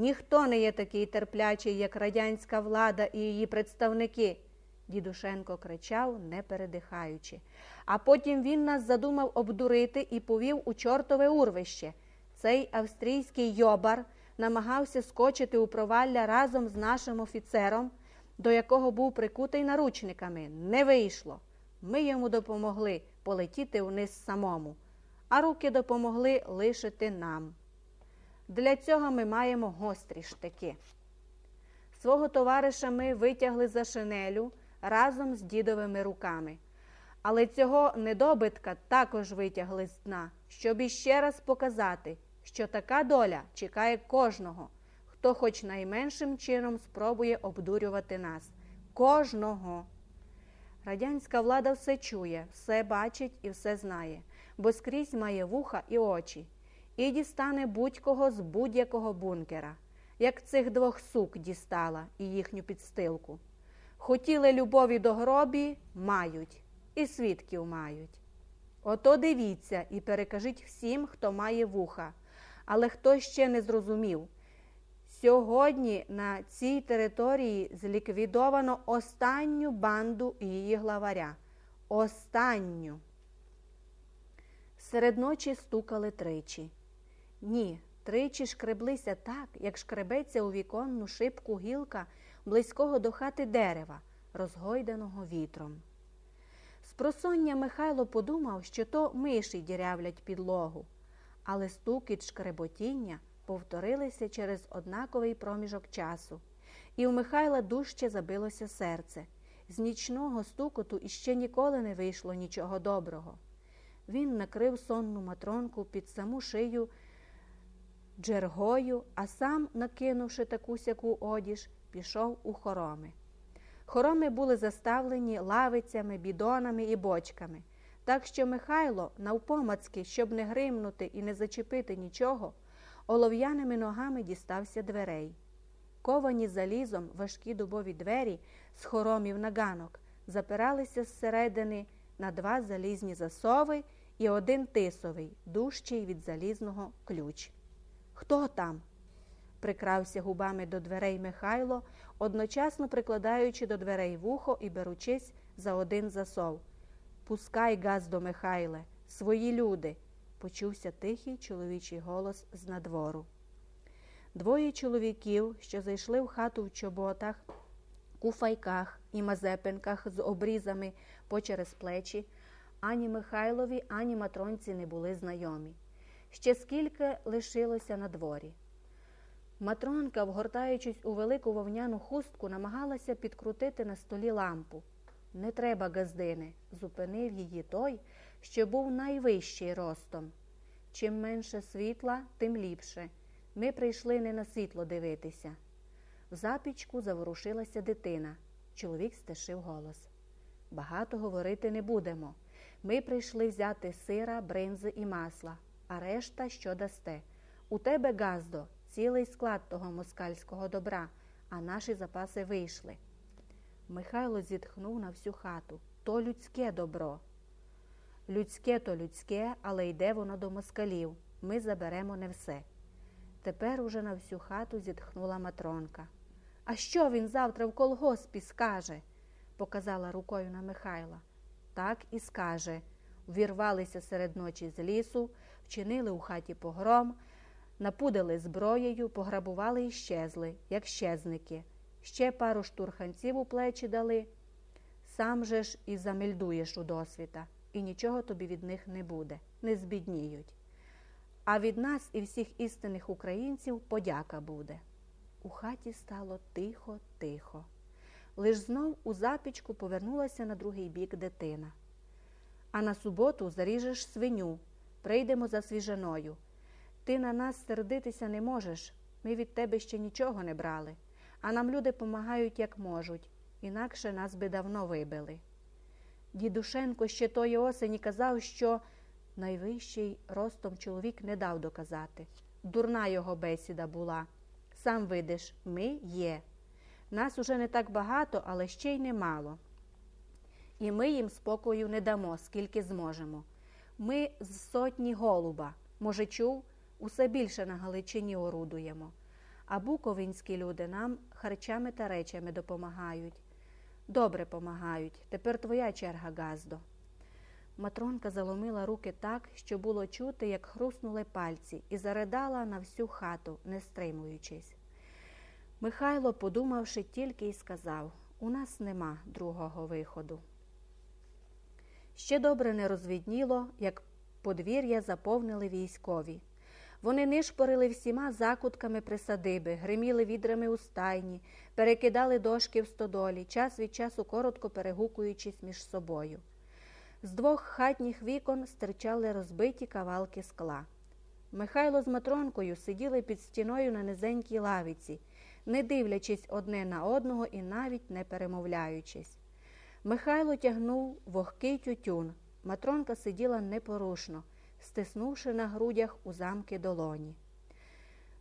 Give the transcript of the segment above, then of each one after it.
Ніхто не є такий терплячий, як радянська влада і її представники. Дідушенко кричав, не передихаючи. А потім він нас задумав обдурити і повів у чортове урвище. Цей австрійський йобар намагався скочити у провалля разом з нашим офіцером, до якого був прикутий наручниками. Не вийшло. Ми йому допомогли полетіти вниз самому, а руки допомогли лишити нам. Для цього ми маємо гострі штики. Свого товариша ми витягли за шинелю разом з дідовими руками. Але цього недобитка також витягли з дна, щоб іще раз показати, що така доля чекає кожного, хто хоч найменшим чином спробує обдурювати нас. Кожного. Радянська влада все чує, все бачить і все знає, бо скрізь має вуха і очі, і дістане будь-кого з будь-якого бункера, як цих двох сук дістала і їхню підстилку. Хотіли любові до гробі мають, і свідків мають. Ото дивіться і перекажіть всім, хто має вуха, але хто ще не зрозумів. Сьогодні на цій території зліквідовано останню банду її главаря. Останню. Серед ночі стукали тричі. Ні, тричі шкреблися так, як шкребеться у віконну шибку гілка близького до хати дерева, розгойданого вітром. Спросоння Михайло подумав, що то миші дірявлять підлогу, але стукіт шкреботіння повторилися через однаковий проміжок часу, і у Михайла дужче забилося серце. З нічного стукоту іще ніколи не вийшло нічого доброго. Він накрив сонну матронку під саму шию джергою, а сам, накинувши таку сяку одіж, пішов у хороми. Хороми були заставлені лавицями, бідонами і бочками, так що Михайло, навпомацки, щоб не гримнути і не зачепити нічого, олов'яними ногами дістався дверей. Ковані залізом важкі дубові двері з хоромів на ганок запиралися зсередини на два залізні засови і один тисовий, дужчий від залізного ключ. Хто там? прикрався губами до дверей Михайло, одночасно прикладаючи до дверей вухо і беручись за один засов. Пускай газ до Михайле, свої люди, почувся тихий чоловічий голос з надвору. Двоє чоловіків, що зайшли в хату в чоботах, куфайках і мазепинках з обрізами почерез плечі, ані Михайлові, ані матронці не були знайомі. Ще скільки лишилося на дворі. Матронка, вгортаючись у велику вовняну хустку, намагалася підкрутити на столі лампу. Не треба, газдини, зупинив її той, що був найвищий ростом. Чим менше світла, тим ліпше. Ми прийшли не на світло дивитися. В запічку заворушилася дитина. Чоловік стишив голос. Багато говорити не будемо. Ми прийшли взяти сира, бринзи і масла, а решта що дасте. У тебе, Газдо, цілий склад того москальського добра, а наші запаси вийшли. Михайло зітхнув на всю хату то людське добро. Людське то людське, але йде воно до москалів. Ми заберемо не все. Тепер уже на всю хату зітхнула матронка. А що він завтра в колгоспі скаже? показала рукою на Михайла. Так і скаже. Вірвалися серед ночі з лісу, вчинили у хаті погром, напудили зброєю, пограбували і щезли, як щезники. Ще пару штурханців у плечі дали. Сам же ж і замельдуєш у досвіта, і нічого тобі від них не буде, не збідніють. А від нас і всіх істинних українців подяка буде. У хаті стало тихо-тихо. Лиш знов у запічку повернулася на другий бік дитина. А на суботу заріжеш свиню, прийдемо за свіжаною. Ти на нас сердитися не можеш, ми від тебе ще нічого не брали, а нам люди помагають, як можуть, інакше нас би давно вибили. Дідушенко ще тої осені казав, що найвищий ростом чоловік не дав доказати. Дурна його бесіда була. Сам видиш, ми є. Нас уже не так багато, але ще й немало. І ми їм спокою не дамо, скільки зможемо. Ми з сотні голуба, може, чув, усе більше на Галичині орудуємо. а буковинські люди нам харчами та речами допомагають. Добре помагають. Тепер твоя черга, Газдо. Матронка заломила руки так, що було чути, як хруснули пальці, і заридала на всю хату, не стримуючись. Михайло, подумавши, тільки й сказав у нас нема другого виходу. Ще добре не розвідніло, як подвір'я заповнили військові. Вони нишпорили всіма закутками присадиби, гриміли відрами у стайні, перекидали дошки в стодолі, час від часу коротко перегукуючись між собою. З двох хатніх вікон стирчали розбиті кавалки скла. Михайло з Матронкою сиділи під стіною на низенькій лавіці, не дивлячись одне на одного і навіть не перемовляючись. Михайло тягнув вогкий тютюн. Матронка сиділа непорушно, стиснувши на грудях у замки долоні.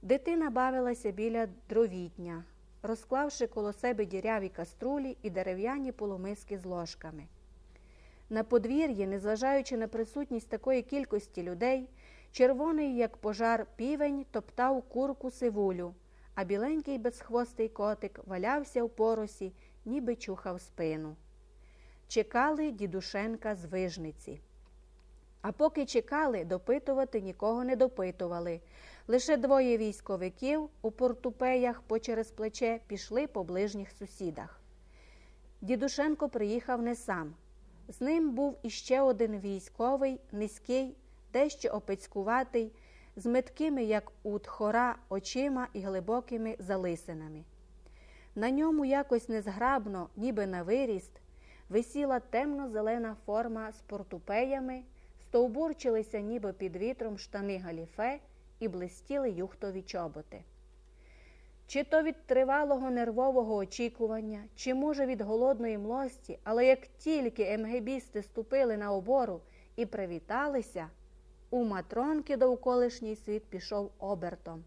Дитина бавилася біля дровітня, розклавши коло себе діряві каструлі і дерев'яні полумиски з ложками. На подвір'ї, незважаючи на присутність такої кількості людей, червоний, як пожар, півень топтав курку сивулю, а біленький безхвостий котик валявся в поросі, ніби чухав спину. Чекали дідушенка з вижниці. А поки чекали, допитувати нікого не допитували. Лише двоє військовиків у портупеях по через плече пішли по ближніх сусідах. Дідушенко приїхав не сам. З ним був іще один військовий, низький, дещо опецькуватий, з меткими, як у тхора, очима і глибокими залисинами. На ньому якось незграбно, ніби на виріст, висіла темно-зелена форма з портупеями, стовбурчилися ніби під вітром штани галіфе і блистіли юхтові чоботи. Чи то від тривалого нервового очікування, чи, може, від голодної млості, але як тільки емгебісти ступили на обору і привіталися, у матронки довколишній світ пішов обертом,